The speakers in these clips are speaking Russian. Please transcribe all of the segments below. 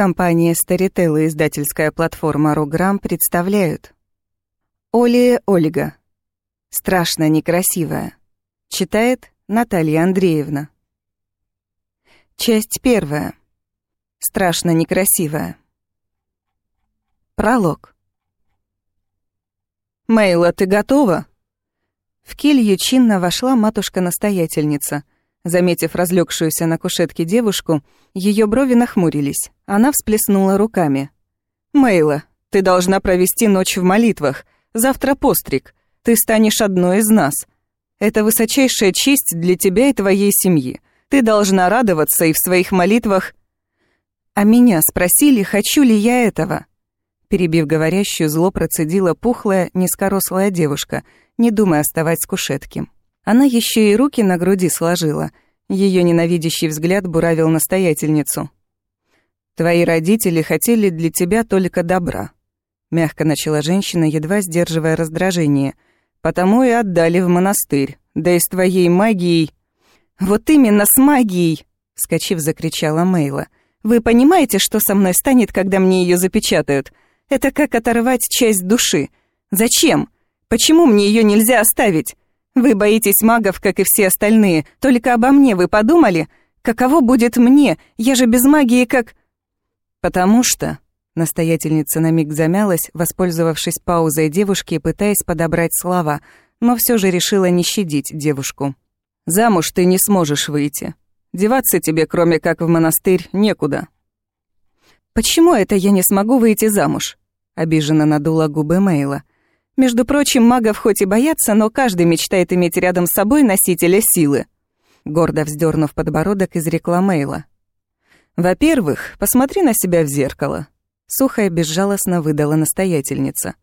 Компания Storytel и издательская платформа Руграм представляют Оли Ольга. Страшно некрасивая. Читает Наталья Андреевна. Часть первая. Страшно некрасивая. Пролог. «Мейла, ты готова?» В келью чинно вошла матушка-настоятельница. Заметив разлегшуюся на кушетке девушку, ее брови нахмурились. Она всплеснула руками. «Мейла, ты должна провести ночь в молитвах. Завтра постриг. Ты станешь одной из нас. Это высочайшая честь для тебя и твоей семьи. Ты должна радоваться и в своих молитвах...» «А меня спросили, хочу ли я этого?» Перебив говорящую, зло процедила пухлая, низкорослая девушка, не думая оставать с кушетки. Она еще и руки на груди сложила. Ее ненавидящий взгляд буравил настоятельницу. «Твои родители хотели для тебя только добра», — мягко начала женщина, едва сдерживая раздражение. «Потому и отдали в монастырь. Да и с твоей магией...» «Вот именно с магией!» — вскочив, закричала Мейла. «Вы понимаете, что со мной станет, когда мне ее запечатают? Это как оторвать часть души. Зачем? Почему мне ее нельзя оставить? Вы боитесь магов, как и все остальные. Только обо мне вы подумали? Каково будет мне? Я же без магии как... Потому что... Настоятельница на миг замялась, воспользовавшись паузой девушки и пытаясь подобрать слова, но все же решила не щадить девушку. «Замуж ты не сможешь выйти. Деваться тебе, кроме как в монастырь, некуда». «Почему это я не смогу выйти замуж?» обиженно надула губы Мейла. Между прочим, магов хоть и боятся, но каждый мечтает иметь рядом с собой носителя силы. Гордо вздернув подбородок, изрекла Мейла. «Во-первых, посмотри на себя в зеркало», — сухо и безжалостно выдала настоятельница.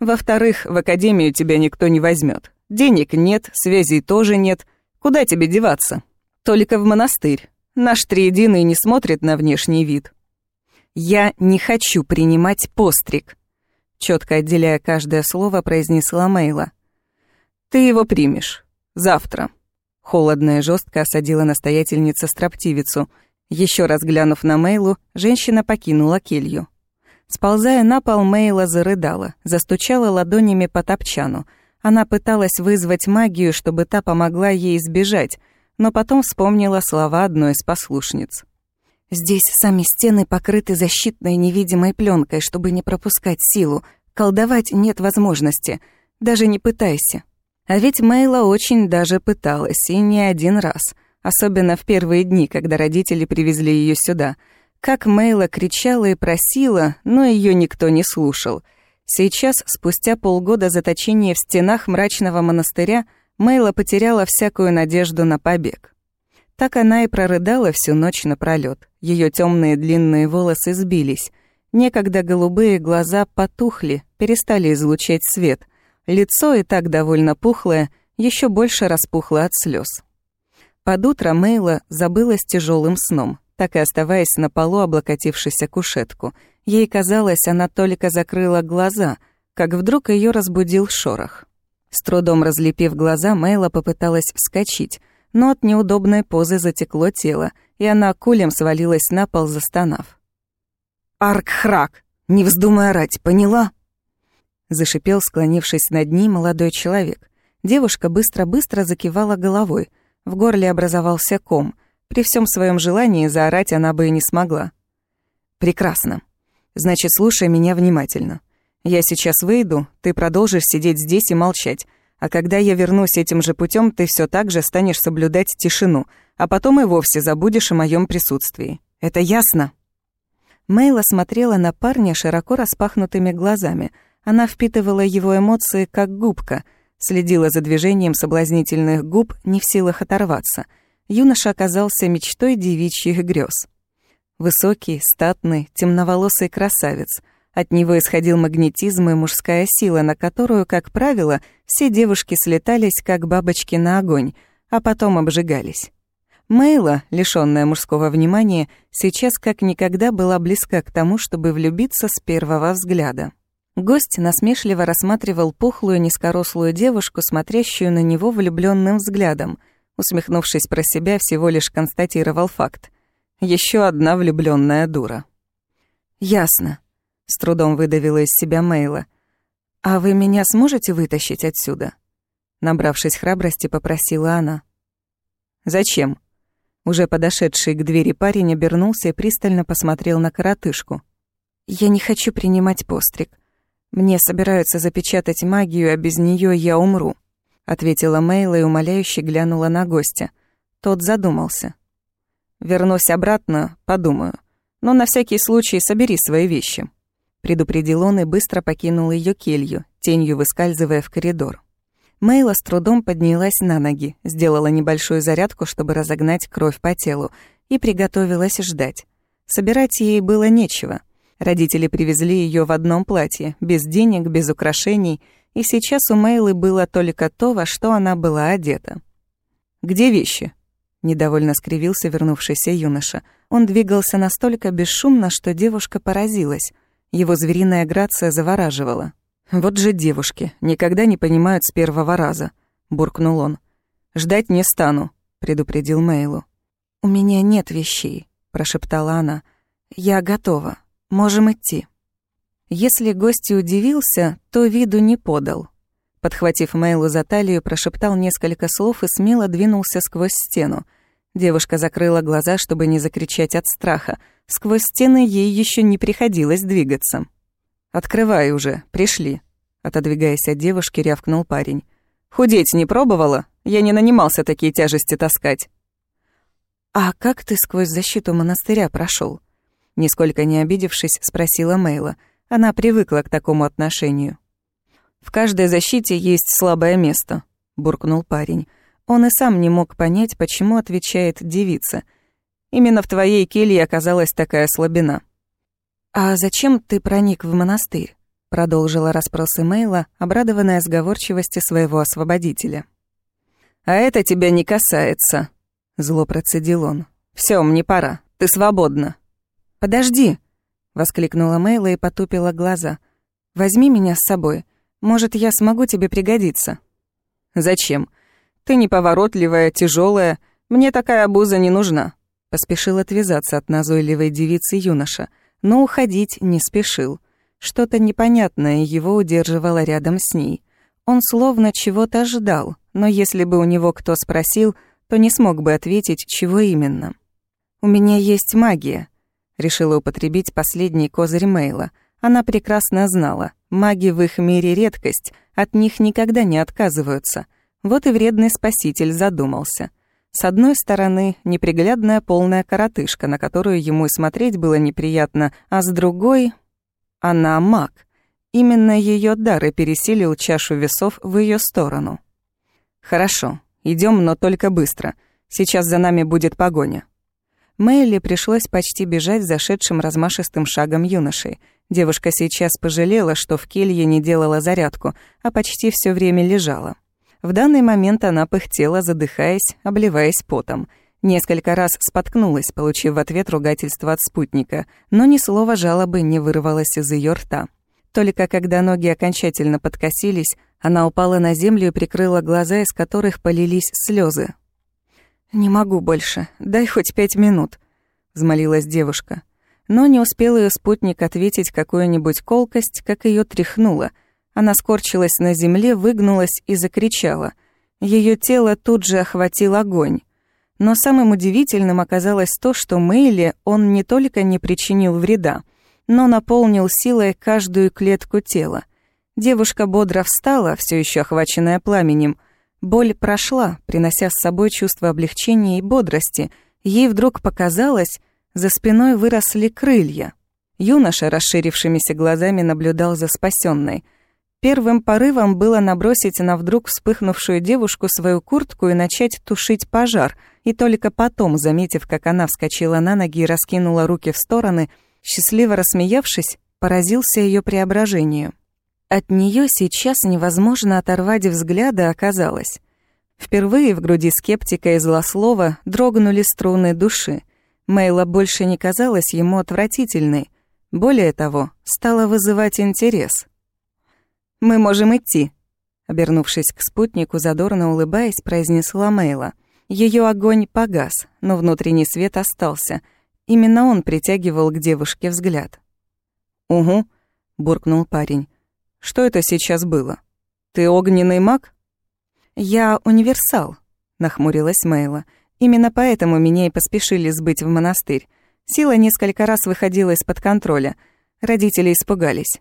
«Во-вторых, в академию тебя никто не возьмет. Денег нет, связей тоже нет. Куда тебе деваться? Только в монастырь. Наш триединый не смотрит на внешний вид». «Я не хочу принимать постриг», четко отделяя каждое слово, произнесла Мейла. «Ты его примешь. Завтра». Холодно и жестко осадила настоятельница строптивицу. Еще раз глянув на Мейлу, женщина покинула келью. Сползая на пол, Мейла зарыдала, застучала ладонями по топчану. Она пыталась вызвать магию, чтобы та помогла ей избежать, но потом вспомнила слова одной из послушниц. Здесь сами стены покрыты защитной невидимой пленкой, чтобы не пропускать силу. Колдовать нет возможности. Даже не пытайся. А ведь Мейла очень даже пыталась, и не один раз. Особенно в первые дни, когда родители привезли ее сюда. Как Мейла кричала и просила, но ее никто не слушал. Сейчас, спустя полгода заточения в стенах мрачного монастыря, Мейла потеряла всякую надежду на побег. Так она и прорыдала всю ночь напролёт. Ее темные длинные волосы сбились. Некогда голубые глаза потухли, перестали излучать свет. Лицо и так довольно пухлое, еще больше распухло от слез. Под утро Мейла забылась тяжелым сном, так и оставаясь на полу, облокотившись о кушетку. Ей казалось, она только закрыла глаза, как вдруг ее разбудил шорох. С трудом разлепив глаза, Мейла попыталась вскочить, но от неудобной позы затекло тело, и она кулем свалилась на пол, застонав. «Аркхрак! Не вздумай орать, поняла?» Зашипел, склонившись над ней, молодой человек. Девушка быстро-быстро закивала головой. В горле образовался ком. При всем своем желании заорать она бы и не смогла. «Прекрасно. Значит, слушай меня внимательно. Я сейчас выйду, ты продолжишь сидеть здесь и молчать, а когда я вернусь этим же путем, ты все так же станешь соблюдать тишину, а потом и вовсе забудешь о моем присутствии. Это ясно?» Мейла смотрела на парня широко распахнутыми глазами. Она впитывала его эмоции как губка, следила за движением соблазнительных губ, не в силах оторваться. Юноша оказался мечтой девичьих грез. Высокий, статный, темноволосый красавец — от него исходил магнетизм и мужская сила, на которую, как правило, все девушки слетались, как бабочки на огонь, а потом обжигались. Мейла, лишённая мужского внимания, сейчас как никогда была близка к тому, чтобы влюбиться с первого взгляда. Гость насмешливо рассматривал пухлую низкорослую девушку, смотрящую на него влюбленным взглядом. Усмехнувшись про себя, всего лишь констатировал факт. Еще одна влюбленная дура. «Ясно», — с трудом выдавила из себя Мейла. «А вы меня сможете вытащить отсюда?» Набравшись храбрости, попросила она. «Зачем?» Уже подошедший к двери парень обернулся и пристально посмотрел на коротышку. «Я не хочу принимать постриг. Мне собираются запечатать магию, а без нее я умру», ответила Мейла и умоляюще глянула на гостя. Тот задумался. «Вернусь обратно, подумаю. Но на всякий случай собери свои вещи», предупредил он и быстро покинул ее келью, тенью выскальзывая в коридор. Мейла с трудом поднялась на ноги, сделала небольшую зарядку, чтобы разогнать кровь по телу, и приготовилась ждать. Собирать ей было нечего. Родители привезли ее в одном платье, без денег, без украшений, и сейчас у Мейлы было только то, во что она была одета. «Где вещи?» — недовольно скривился вернувшийся юноша. Он двигался настолько бесшумно, что девушка поразилась. Его звериная грация завораживала. «Вот же девушки, никогда не понимают с первого раза», — буркнул он. «Ждать не стану», — предупредил Мейлу. «У меня нет вещей», — прошептала она. «Я готова. Можем идти». Если гость удивился, то виду не подал. Подхватив Мейлу за талию, прошептал несколько слов и смело двинулся сквозь стену. Девушка закрыла глаза, чтобы не закричать от страха. Сквозь стены ей еще не приходилось двигаться. «Открывай уже, пришли», — отодвигаясь от девушки, рявкнул парень. «Худеть не пробовала? Я не нанимался такие тяжести таскать». «А как ты сквозь защиту монастыря прошел? Нисколько не обидевшись, спросила Мейла. Она привыкла к такому отношению. «В каждой защите есть слабое место», — буркнул парень. Он и сам не мог понять, почему отвечает девица. «Именно в твоей келье оказалась такая слабина». «А зачем ты проник в монастырь?» Продолжила расспросы Мейла, обрадованная сговорчивости своего освободителя. «А это тебя не касается», — зло процедил он. «Всё, мне пора. Ты свободна». «Подожди!» — воскликнула Мейла и потупила глаза. «Возьми меня с собой. Может, я смогу тебе пригодиться». «Зачем? Ты неповоротливая, тяжелая. Мне такая обуза не нужна». Поспешил отвязаться от назойливой девицы юноша — но уходить не спешил. Что-то непонятное его удерживало рядом с ней. Он словно чего-то ждал, но если бы у него кто спросил, то не смог бы ответить, чего именно. «У меня есть магия», — решила употребить последний козырь Мейла. Она прекрасно знала, маги в их мире редкость, от них никогда не отказываются. Вот и вредный спаситель задумался — с одной стороны, неприглядная полная коротышка, на которую ему и смотреть было неприятно, а с другой — она маг. Именно ее дар и пересилил чашу весов в ее сторону. «Хорошо, идем, но только быстро. Сейчас за нами будет погоня». Мэйли пришлось почти бежать зашедшим размашистым шагом юношей. Девушка сейчас пожалела, что в келье не делала зарядку, а почти все время лежала. В данный момент она пыхтела, задыхаясь, обливаясь потом. Несколько раз споткнулась, получив в ответ ругательство от спутника, но ни слова жалобы не вырвалось из ее рта. Только когда ноги окончательно подкосились, она упала на землю и прикрыла глаза, из которых полились слезы. «Не могу больше, дай хоть пять минут», — взмолилась девушка. Но не успел ее спутник ответить какую-нибудь колкость, как ее тряхнуло — она скорчилась на земле, выгнулась и закричала. Ее тело тут же охватил огонь. Но самым удивительным оказалось то, что Мэйли он не только не причинил вреда, но наполнил силой каждую клетку тела. Девушка бодро встала, все еще охваченная пламенем. Боль прошла, принося с собой чувство облегчения и бодрости. Ей вдруг показалось, за спиной выросли крылья. Юноша, расширившимися глазами, наблюдал за спасенной. Первым порывом было набросить на вдруг вспыхнувшую девушку свою куртку и начать тушить пожар, и только потом, заметив, как она вскочила на ноги и раскинула руки в стороны, счастливо рассмеявшись, поразился ее преображению. От нее сейчас невозможно оторвать взгляда оказалось. Впервые в груди скептика и злослова дрогнули струны души. Мейла больше не казалась ему отвратительной. Более того, стала вызывать интерес — «Мы можем идти», — обернувшись к спутнику, задорно улыбаясь, произнесла Мейла. Ее огонь погас, но внутренний свет остался. Именно он притягивал к девушке взгляд. «Угу», — буркнул парень. «Что это сейчас было? Ты огненный маг?» «Я универсал», — нахмурилась Мейла. «Именно поэтому меня и поспешили сбыть в монастырь. Сила несколько раз выходила из-под контроля. Родители испугались.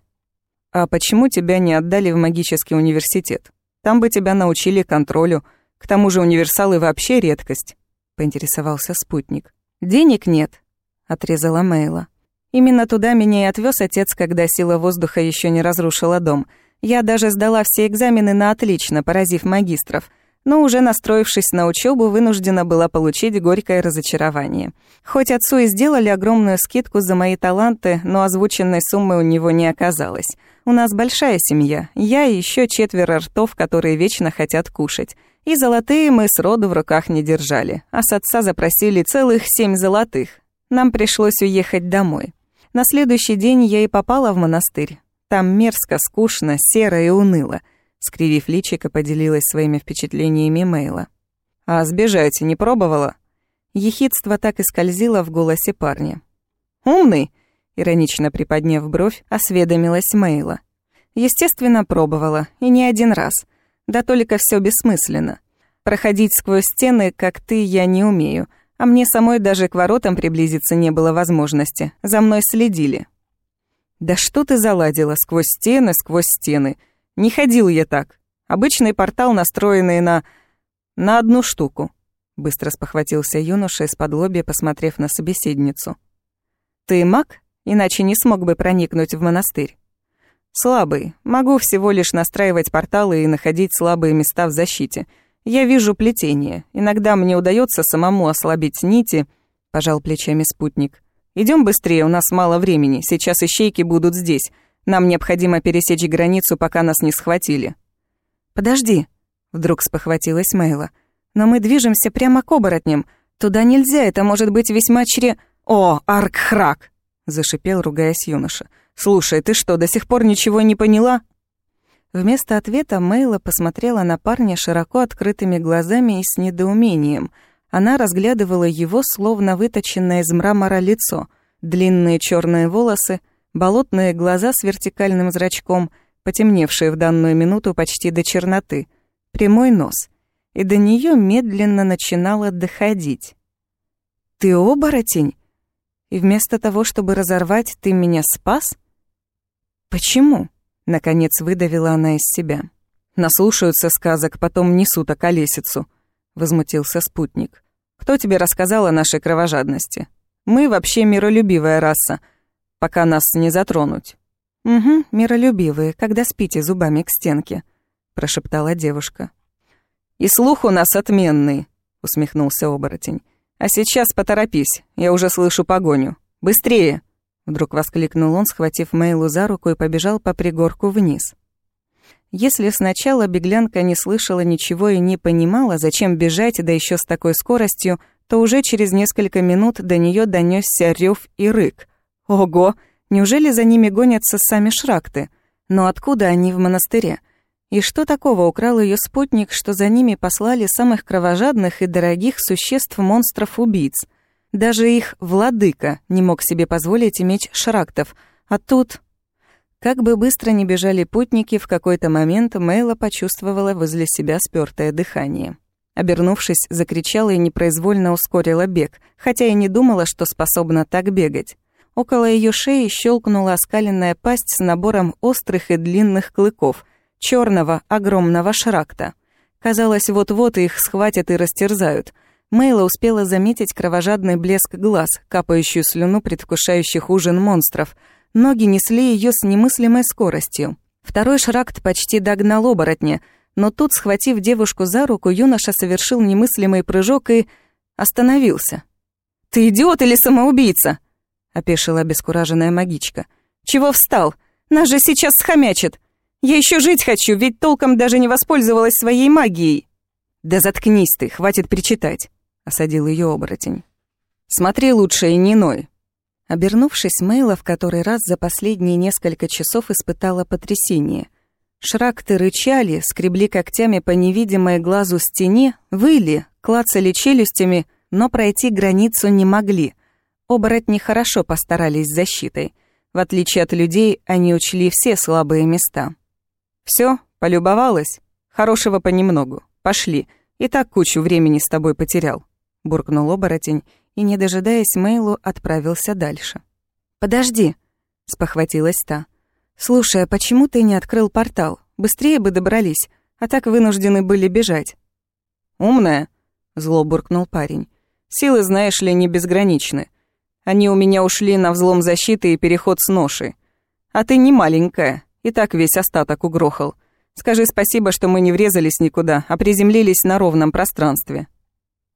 «А почему тебя не отдали в магический университет? Там бы тебя научили контролю. К тому же универсалы вообще редкость», — поинтересовался спутник. «Денег нет», — отрезала Мейла. «Именно туда меня и отвез отец, когда сила воздуха еще не разрушила дом. Я даже сдала все экзамены на отлично, поразив магистров но уже настроившись на учебу, вынуждена была получить горькое разочарование. Хоть отцу и сделали огромную скидку за мои таланты, но озвученной суммы у него не оказалось. У нас большая семья, я и еще четверо ртов, которые вечно хотят кушать. И золотые мы с роду в руках не держали, а с отца запросили целых семь золотых. Нам пришлось уехать домой. На следующий день я и попала в монастырь. Там мерзко, скучно, серо и уныло — Скривив личико, поделилась своими впечатлениями Мейла. «А сбежать не пробовала?» Ехидство так и скользило в голосе парня. «Умный?» — иронично приподняв бровь, осведомилась Мейла. «Естественно, пробовала, и не один раз. Да только все бессмысленно. Проходить сквозь стены, как ты, я не умею, а мне самой даже к воротам приблизиться не было возможности. За мной следили». «Да что ты заладила? Сквозь стены, сквозь стены!» Не ходил я так. Обычный портал, настроенный на... на одну штуку. Быстро спохватился юноша из-под лобья, посмотрев на собеседницу. «Ты маг? Иначе не смог бы проникнуть в монастырь». «Слабый. Могу всего лишь настраивать порталы и находить слабые места в защите. Я вижу плетение. Иногда мне удается самому ослабить нити», — пожал плечами спутник. Идем быстрее, у нас мало времени. Сейчас ищейки будут здесь. Нам необходимо пересечь границу, пока нас не схватили». «Подожди», — вдруг спохватилась Мейла. «Но мы движемся прямо к оборотням. Туда нельзя, это может быть весьма чре...» «О, Аркхрак!» — зашипел, ругаясь юноша. «Слушай, ты что, до сих пор ничего не поняла?» Вместо ответа Мейла посмотрела на парня широко открытыми глазами и с недоумением. Она разглядывала его, словно выточенное из мрамора лицо. Длинные черные волосы, болотные глаза с вертикальным зрачком, потемневшие в данную минуту почти до черноты, прямой нос, и до нее медленно начинало доходить. «Ты оборотень? И вместо того, чтобы разорвать, ты меня спас? Почему?» — наконец выдавила она из себя. «Наслушаются сказок, потом несут околесицу», — возмутился спутник. «Кто тебе рассказал о нашей кровожадности? Мы вообще миролюбивая раса, пока нас не затронуть». «Угу, миролюбивые, когда спите зубами к стенке», — прошептала девушка. «И слух у нас отменный», — усмехнулся оборотень. «А сейчас поторопись, я уже слышу погоню. Быстрее!» Вдруг воскликнул он, схватив Мейлу за руку и побежал по пригорку вниз. Если сначала беглянка не слышала ничего и не понимала, зачем бежать, да еще с такой скоростью, то уже через несколько минут до нее донесся рев и рык. Ого, неужели за ними гонятся сами шракты? Но откуда они в монастыре? И что такого украл ее спутник, что за ними послали самых кровожадных и дорогих существ-монстров-убийц? Даже их владыка не мог себе позволить иметь шрактов, а тут... Как бы быстро ни бежали путники, в какой-то момент Мейла почувствовала возле себя спёртое дыхание. Обернувшись, закричала и непроизвольно ускорила бег, хотя и не думала, что способна так бегать. Около ее шеи щелкнула оскаленная пасть с набором острых и длинных клыков, черного огромного шракта. Казалось, вот-вот их схватят и растерзают. Мейла успела заметить кровожадный блеск глаз, капающую слюну предвкушающих ужин монстров. Ноги несли ее с немыслимой скоростью. Второй шракт почти догнал оборотня, но тут, схватив девушку за руку, юноша совершил немыслимый прыжок и... остановился. «Ты идиот или самоубийца?» — опешила обескураженная магичка. «Чего встал? Нас же сейчас схомячат! Я еще жить хочу, ведь толком даже не воспользовалась своей магией!» «Да заткнись ты, хватит причитать!» — осадил ее оборотень. «Смотри лучше и не ной!» Обернувшись, Мейла в который раз за последние несколько часов испытала потрясение. Шракты рычали, скребли когтями по невидимой глазу стене, выли, клацали челюстями, но пройти границу не могли — Оборотни хорошо постарались с защитой. В отличие от людей, они учли все слабые места. Все, полюбовалась? Хорошего понемногу. Пошли. И так кучу времени с тобой потерял», — буркнул оборотень и, не дожидаясь Мейлу, отправился дальше. «Подожди», — спохватилась та. «Слушай, а почему ты не открыл портал? Быстрее бы добрались, а так вынуждены были бежать». «Умная», — зло буркнул парень. «Силы, знаешь ли, не безграничны. Они у меня ушли на взлом защиты и переход с ноши. А ты не маленькая, и так весь остаток угрохал. Скажи спасибо, что мы не врезались никуда, а приземлились на ровном пространстве».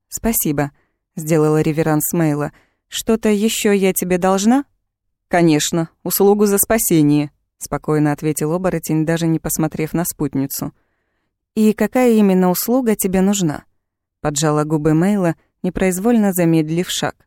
«Спасибо», — сделала реверанс Мейла. «Что-то еще я тебе должна?» «Конечно, услугу за спасение», — спокойно ответил оборотень, даже не посмотрев на спутницу. «И какая именно услуга тебе нужна?» — поджала губы Мейла, непроизвольно замедлив шаг.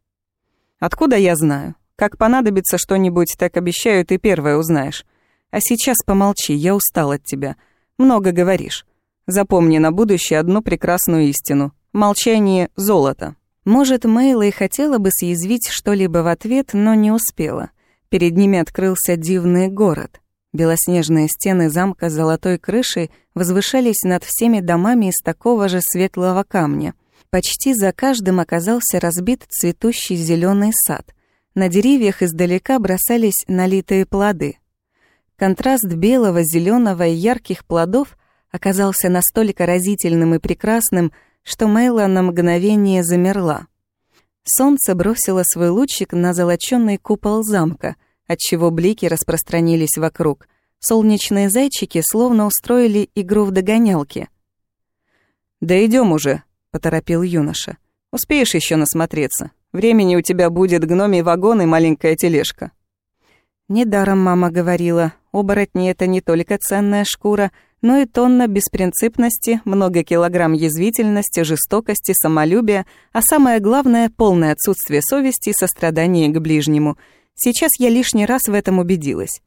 «Откуда я знаю? Как понадобится что-нибудь, так обещаю, ты первая узнаешь. А сейчас помолчи, я устал от тебя. Много говоришь. Запомни на будущее одну прекрасную истину. Молчание — золото». Может, Мейла и хотела бы съязвить что-либо в ответ, но не успела. Перед ними открылся дивный город. Белоснежные стены замка с золотой крышей возвышались над всеми домами из такого же светлого камня. Почти за каждым оказался разбит цветущий зеленый сад. На деревьях издалека бросались налитые плоды — Контраст белого, зеленого и ярких плодов оказался настолько разительным и прекрасным, что Мейла на мгновение замерла. Солнце бросило свой лучик на золочёный купол замка, отчего блики распространились вокруг. Солнечные зайчики словно устроили игру в догонялки. «Да идем уже», — поторопил юноша. «Успеешь еще насмотреться. Времени у тебя будет гномий вагон и маленькая тележка». Недаром мама говорила, оборотни — это не только ценная шкура, но и тонна беспринципности, много килограмм язвительности, жестокости, самолюбия, а самое главное — полное отсутствие совести и сострадания к ближнему. Сейчас я лишний раз в этом убедилась.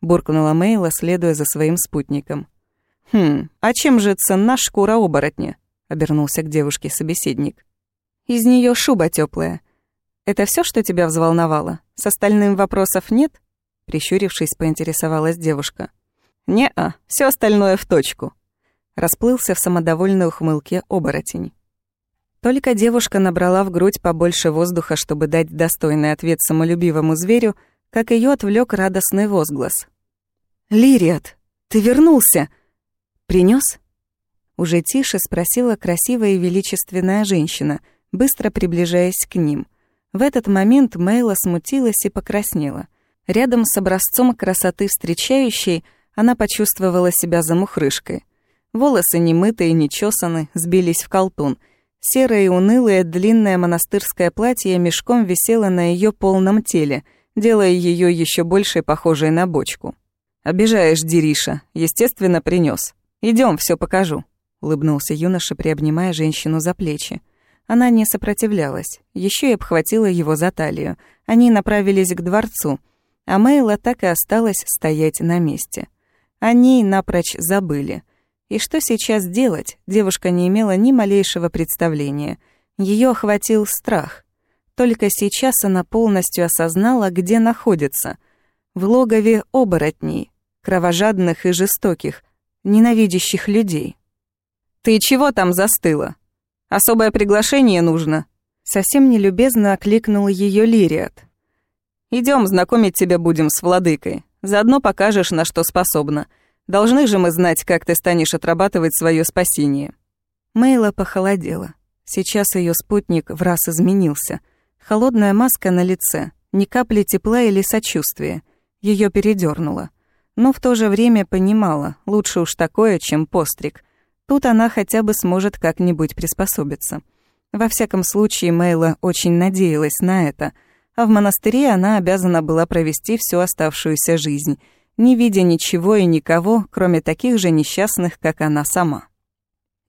Буркнула Мейла, следуя за своим спутником. «Хм, а чем же ценна шкура оборотня?» — обернулся к девушке собеседник. «Из нее шуба теплая. Это все, что тебя взволновало? С остальным вопросов нет?» Прищурившись, поинтересовалась девушка. «Не-а, все остальное в точку». Расплылся в самодовольной ухмылке оборотень. Только девушка набрала в грудь побольше воздуха, чтобы дать достойный ответ самолюбивому зверю, как ее отвлек радостный возглас. «Лириат, ты вернулся! Принес? Уже тише спросила красивая и величественная женщина, быстро приближаясь к ним. В этот момент Мейла смутилась и покраснела — Рядом с образцом красоты встречающей она почувствовала себя замухрышкой. Волосы немытые, не чесаны, сбились в колтун. Серое и унылое длинное монастырское платье мешком висело на ее полном теле, делая ее еще больше похожей на бочку. «Обижаешь, Дириша. Естественно, принес. Идем, все покажу», — улыбнулся юноша, приобнимая женщину за плечи. Она не сопротивлялась, еще и обхватила его за талию. Они направились к дворцу — а Мейла так и осталась стоять на месте. О ней напрочь забыли. И что сейчас делать, девушка не имела ни малейшего представления. Ее охватил страх. Только сейчас она полностью осознала, где находится. В логове оборотней, кровожадных и жестоких, ненавидящих людей. «Ты чего там застыла? Особое приглашение нужно?» Совсем нелюбезно окликнул ее Лириат. Идем, знакомить тебя будем с владыкой. Заодно покажешь, на что способна. Должны же мы знать, как ты станешь отрабатывать свое спасение». Мейла похолодела. Сейчас ее спутник в раз изменился. Холодная маска на лице, ни капли тепла или сочувствия. Ее передернуло. Но в то же время понимала, лучше уж такое, чем постриг. Тут она хотя бы сможет как-нибудь приспособиться. Во всяком случае, Мейла очень надеялась на это — а в монастыре она обязана была провести всю оставшуюся жизнь, не видя ничего и никого, кроме таких же несчастных, как она сама.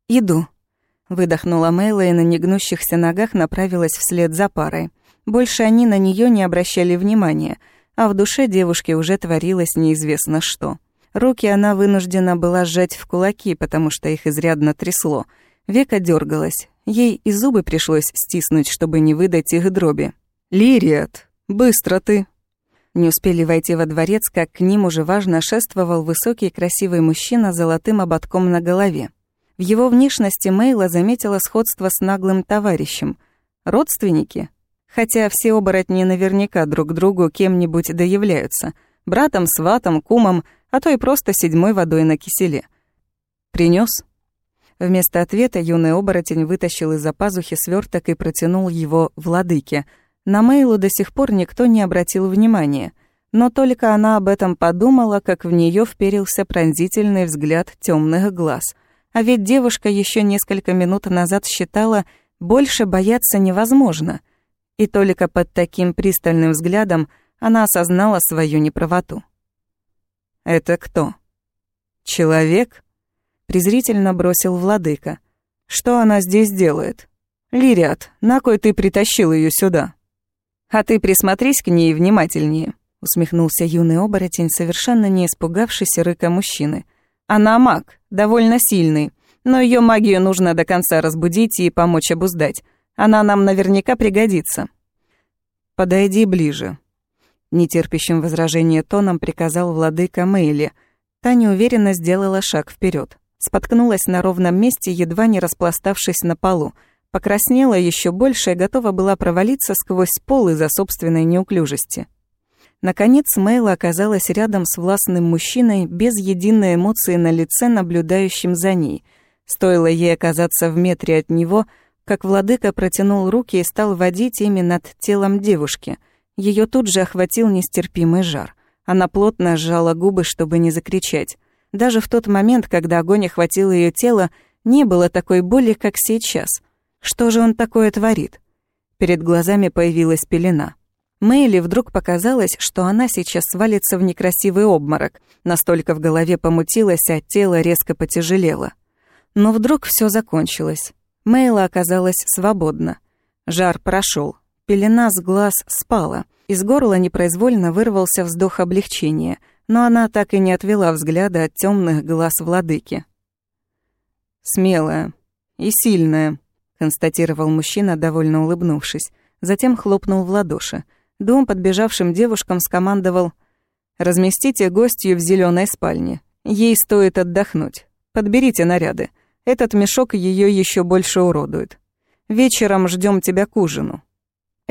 «Иду», — выдохнула Мэйла и на негнущихся ногах направилась вслед за парой. Больше они на нее не обращали внимания, а в душе девушки уже творилось неизвестно что. Руки она вынуждена была сжать в кулаки, потому что их изрядно трясло. Века дергалась. Ей и зубы пришлось стиснуть, чтобы не выдать их дроби. «Лириат, быстро ты!» Не успели войти во дворец, как к ним уже важно шествовал высокий красивый мужчина с золотым ободком на голове. В его внешности Мейла заметила сходство с наглым товарищем. Родственники? Хотя все оборотни наверняка друг другу кем-нибудь доявляются. Братом, сватом, кумом, а то и просто седьмой водой на киселе. Принес? Вместо ответа юный оборотень вытащил из-за пазухи сверток и протянул его владыке — на Мейлу до сих пор никто не обратил внимания, но только она об этом подумала, как в нее вперился пронзительный взгляд темных глаз. А ведь девушка еще несколько минут назад считала, больше бояться невозможно. И только под таким пристальным взглядом она осознала свою неправоту. «Это кто?» «Человек?» — презрительно бросил владыка. «Что она здесь делает?» «Лириат, на кой ты притащил ее сюда?» «А ты присмотрись к ней внимательнее», — усмехнулся юный оборотень, совершенно не испугавшийся рыка мужчины. «Она маг, довольно сильный, но ее магию нужно до конца разбудить и помочь обуздать. Она нам наверняка пригодится». «Подойди ближе», — нетерпящим возражения тоном приказал владыка Мэйли. Та неуверенно сделала шаг вперед, споткнулась на ровном месте, едва не распластавшись на полу — Покраснела еще больше и готова была провалиться сквозь пол из-за собственной неуклюжести. Наконец Мэйла оказалась рядом с властным мужчиной без единой эмоции на лице, наблюдающим за ней. Стоило ей оказаться в метре от него, как владыка протянул руки и стал водить ими над телом девушки. Ее тут же охватил нестерпимый жар. Она плотно сжала губы, чтобы не закричать. Даже в тот момент, когда огонь охватил ее тело, не было такой боли, как сейчас — что же он такое творит? Перед глазами появилась пелена. Мэйли вдруг показалось, что она сейчас свалится в некрасивый обморок. Настолько в голове помутилось, а тело резко потяжелело. Но вдруг все закончилось. Мэйла оказалась свободна. Жар прошел. Пелена с глаз спала. Из горла непроизвольно вырвался вздох облегчения, но она так и не отвела взгляда от темных глаз владыки. «Смелая и сильная», констатировал мужчина, довольно улыбнувшись. Затем хлопнул в ладоши. Дом подбежавшим девушкам скомандовал «Разместите гостью в зеленой спальне. Ей стоит отдохнуть. Подберите наряды. Этот мешок ее еще больше уродует. Вечером ждем тебя к ужину».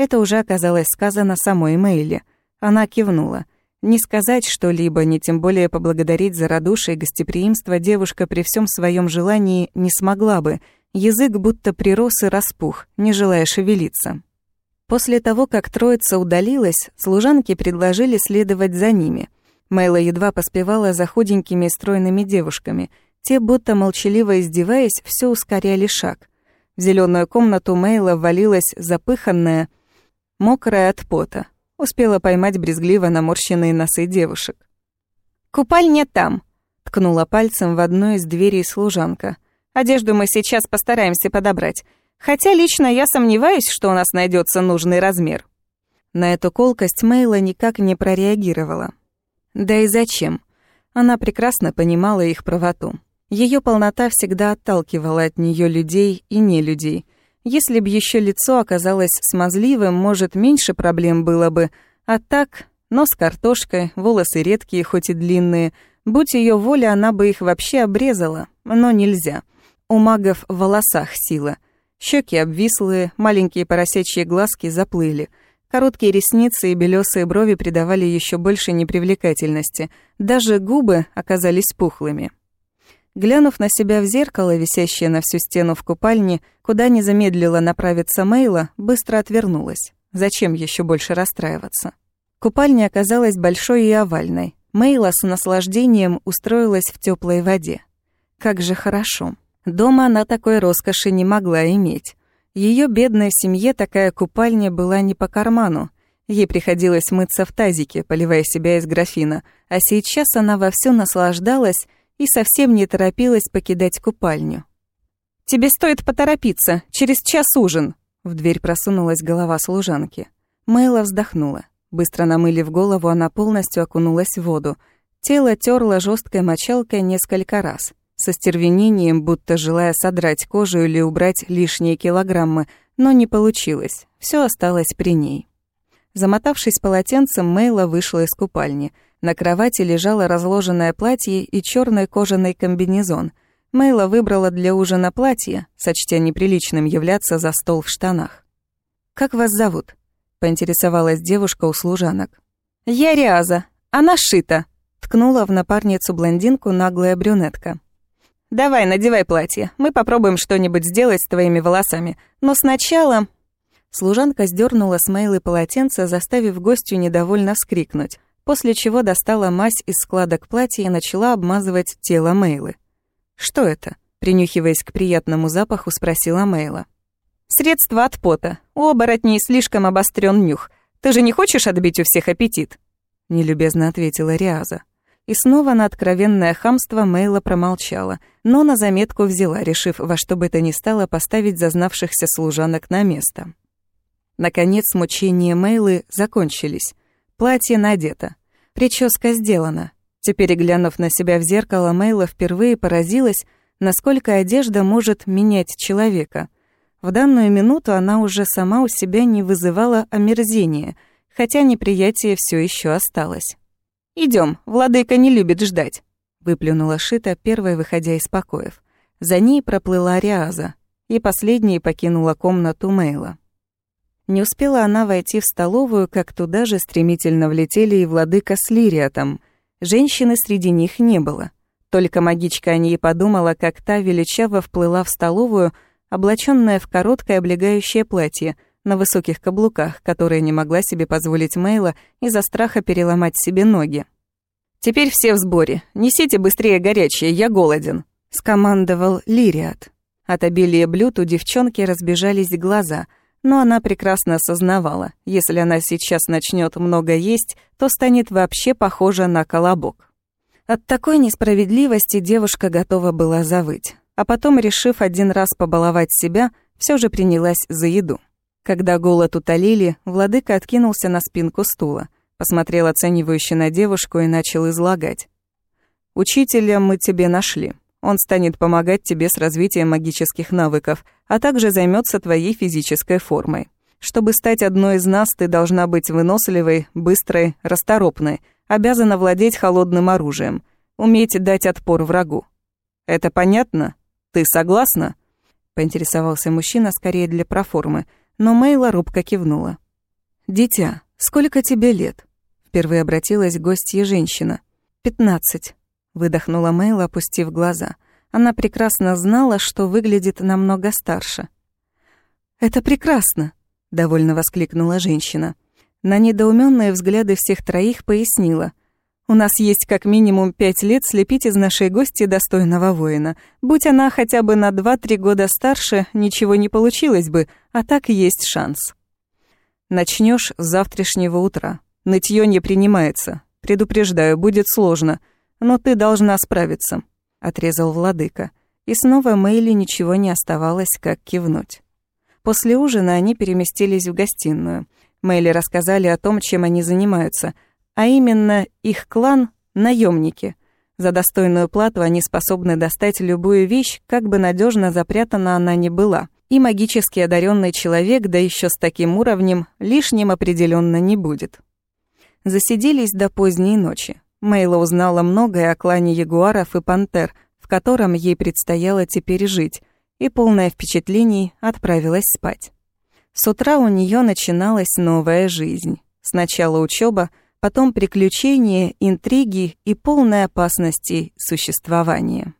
Это уже оказалось сказано самой Мэйли. Она кивнула. Не сказать что-либо, ни тем более поблагодарить за радушие и гостеприимство девушка при всем своем желании не смогла бы, Язык будто прирос и распух, не желая шевелиться. После того, как троица удалилась, служанки предложили следовать за ними. Мэйла едва поспевала за худенькими и стройными девушками. Те, будто молчаливо издеваясь, все ускоряли шаг. В зеленую комнату Мэйла ввалилась запыханная, мокрая от пота. Успела поймать брезгливо наморщенные носы девушек. «Купальня там!» — ткнула пальцем в одну из дверей служанка. Одежду мы сейчас постараемся подобрать. Хотя лично я сомневаюсь, что у нас найдется нужный размер». На эту колкость Мейла никак не прореагировала. Да и зачем? Она прекрасно понимала их правоту. Ее полнота всегда отталкивала от нее людей и не людей. Если б еще лицо оказалось смазливым, может, меньше проблем было бы. А так, нос картошкой, волосы редкие, хоть и длинные. Будь ее воля, она бы их вообще обрезала. Но нельзя. У магов в волосах сила. Щеки обвислые, маленькие поросячьи глазки заплыли. Короткие ресницы и белесые брови придавали еще больше непривлекательности. Даже губы оказались пухлыми. Глянув на себя в зеркало, висящее на всю стену в купальне, куда не замедлила направиться Мейла, быстро отвернулась. Зачем еще больше расстраиваться? Купальня оказалась большой и овальной. Мейла с наслаждением устроилась в теплой воде. Как же хорошо. Дома она такой роскоши не могла иметь. Ее бедной семье такая купальня была не по карману. Ей приходилось мыться в тазике, поливая себя из графина, а сейчас она вовсю наслаждалась и совсем не торопилась покидать купальню. «Тебе стоит поторопиться, через час ужин!» В дверь просунулась голова служанки. Мэйла вздохнула. Быстро намылив голову, она полностью окунулась в воду. Тело терло жесткой мочалкой несколько раз со стервенением, будто желая содрать кожу или убрать лишние килограммы, но не получилось. Все осталось при ней. Замотавшись полотенцем, Мейла вышла из купальни. На кровати лежало разложенное платье и черный кожаный комбинезон. Мейла выбрала для ужина платье, сочтя неприличным являться за стол в штанах. «Как вас зовут?» — поинтересовалась девушка у служанок. «Я Риаза. Она шита», — ткнула в напарницу блондинку наглая брюнетка. «Давай, надевай платье. Мы попробуем что-нибудь сделать с твоими волосами. Но сначала...» Служанка сдернула с Мейлы полотенце, заставив гостью недовольно вскрикнуть, после чего достала мазь из складок платья и начала обмазывать тело Мейлы. «Что это?» — принюхиваясь к приятному запаху, спросила Мейла. «Средство от пота. У оборотней слишком обострен нюх. Ты же не хочешь отбить у всех аппетит?» — нелюбезно ответила Риаза. И снова на откровенное хамство Мейла промолчала, но на заметку взяла, решив во что бы то ни стало поставить зазнавшихся служанок на место. Наконец мучения Мейлы закончились. Платье надето. Прическа сделана. Теперь, глянув на себя в зеркало, Мейла впервые поразилась, насколько одежда может менять человека. В данную минуту она уже сама у себя не вызывала омерзения, хотя неприятие все еще осталось. Идем, владыка не любит ждать», — выплюнула Шита, первая выходя из покоев. За ней проплыла Риаза, и последней покинула комнату Мейла. Не успела она войти в столовую, как туда же стремительно влетели и владыка с Лириатом. Женщины среди них не было. Только магичка о ней подумала, как та величаво вплыла в столовую, облаченная в короткое облегающее платье на высоких каблуках, которое не могла себе позволить Мейла из-за страха переломать себе ноги. «Теперь все в сборе. Несите быстрее горячее, я голоден», — скомандовал Лириат. От обилия блюд у девчонки разбежались глаза — но она прекрасно осознавала, если она сейчас начнет много есть, то станет вообще похожа на колобок. От такой несправедливости девушка готова была завыть, а потом, решив один раз побаловать себя, все же принялась за еду. Когда голод утолили, владыка откинулся на спинку стула, посмотрел оценивающе на девушку и начал излагать. «Учителя мы тебе нашли. Он станет помогать тебе с развитием магических навыков, а также займется твоей физической формой. Чтобы стать одной из нас, ты должна быть выносливой, быстрой, расторопной, обязана владеть холодным оружием, уметь дать отпор врагу. Это понятно? Ты согласна? Поинтересовался мужчина скорее для проформы, но Мейла робко кивнула. «Дитя, сколько тебе лет?» Впервые обратилась к гостье женщина. «Пятнадцать». Выдохнула Мэйла, опустив глаза. Она прекрасно знала, что выглядит намного старше. «Это прекрасно!» — довольно воскликнула женщина. На недоуменные взгляды всех троих пояснила. «У нас есть как минимум пять лет слепить из нашей гости достойного воина. Будь она хотя бы на два-три года старше, ничего не получилось бы, а так есть шанс». Начнешь с завтрашнего утра. Нытье не принимается. Предупреждаю, будет сложно но ты должна справиться», — отрезал владыка. И снова Мэйли ничего не оставалось, как кивнуть. После ужина они переместились в гостиную. Мэйли рассказали о том, чем они занимаются, а именно их клан — наемники. За достойную плату они способны достать любую вещь, как бы надежно запрятана она ни была. И магически одаренный человек, да еще с таким уровнем, лишним определенно не будет. Засиделись до поздней ночи. Мейла узнала многое о клане ягуаров и пантер, в котором ей предстояло теперь жить, и, полное впечатлений, отправилась спать. С утра у нее начиналась новая жизнь. Сначала учеба, потом приключения, интриги и полная опасности существования.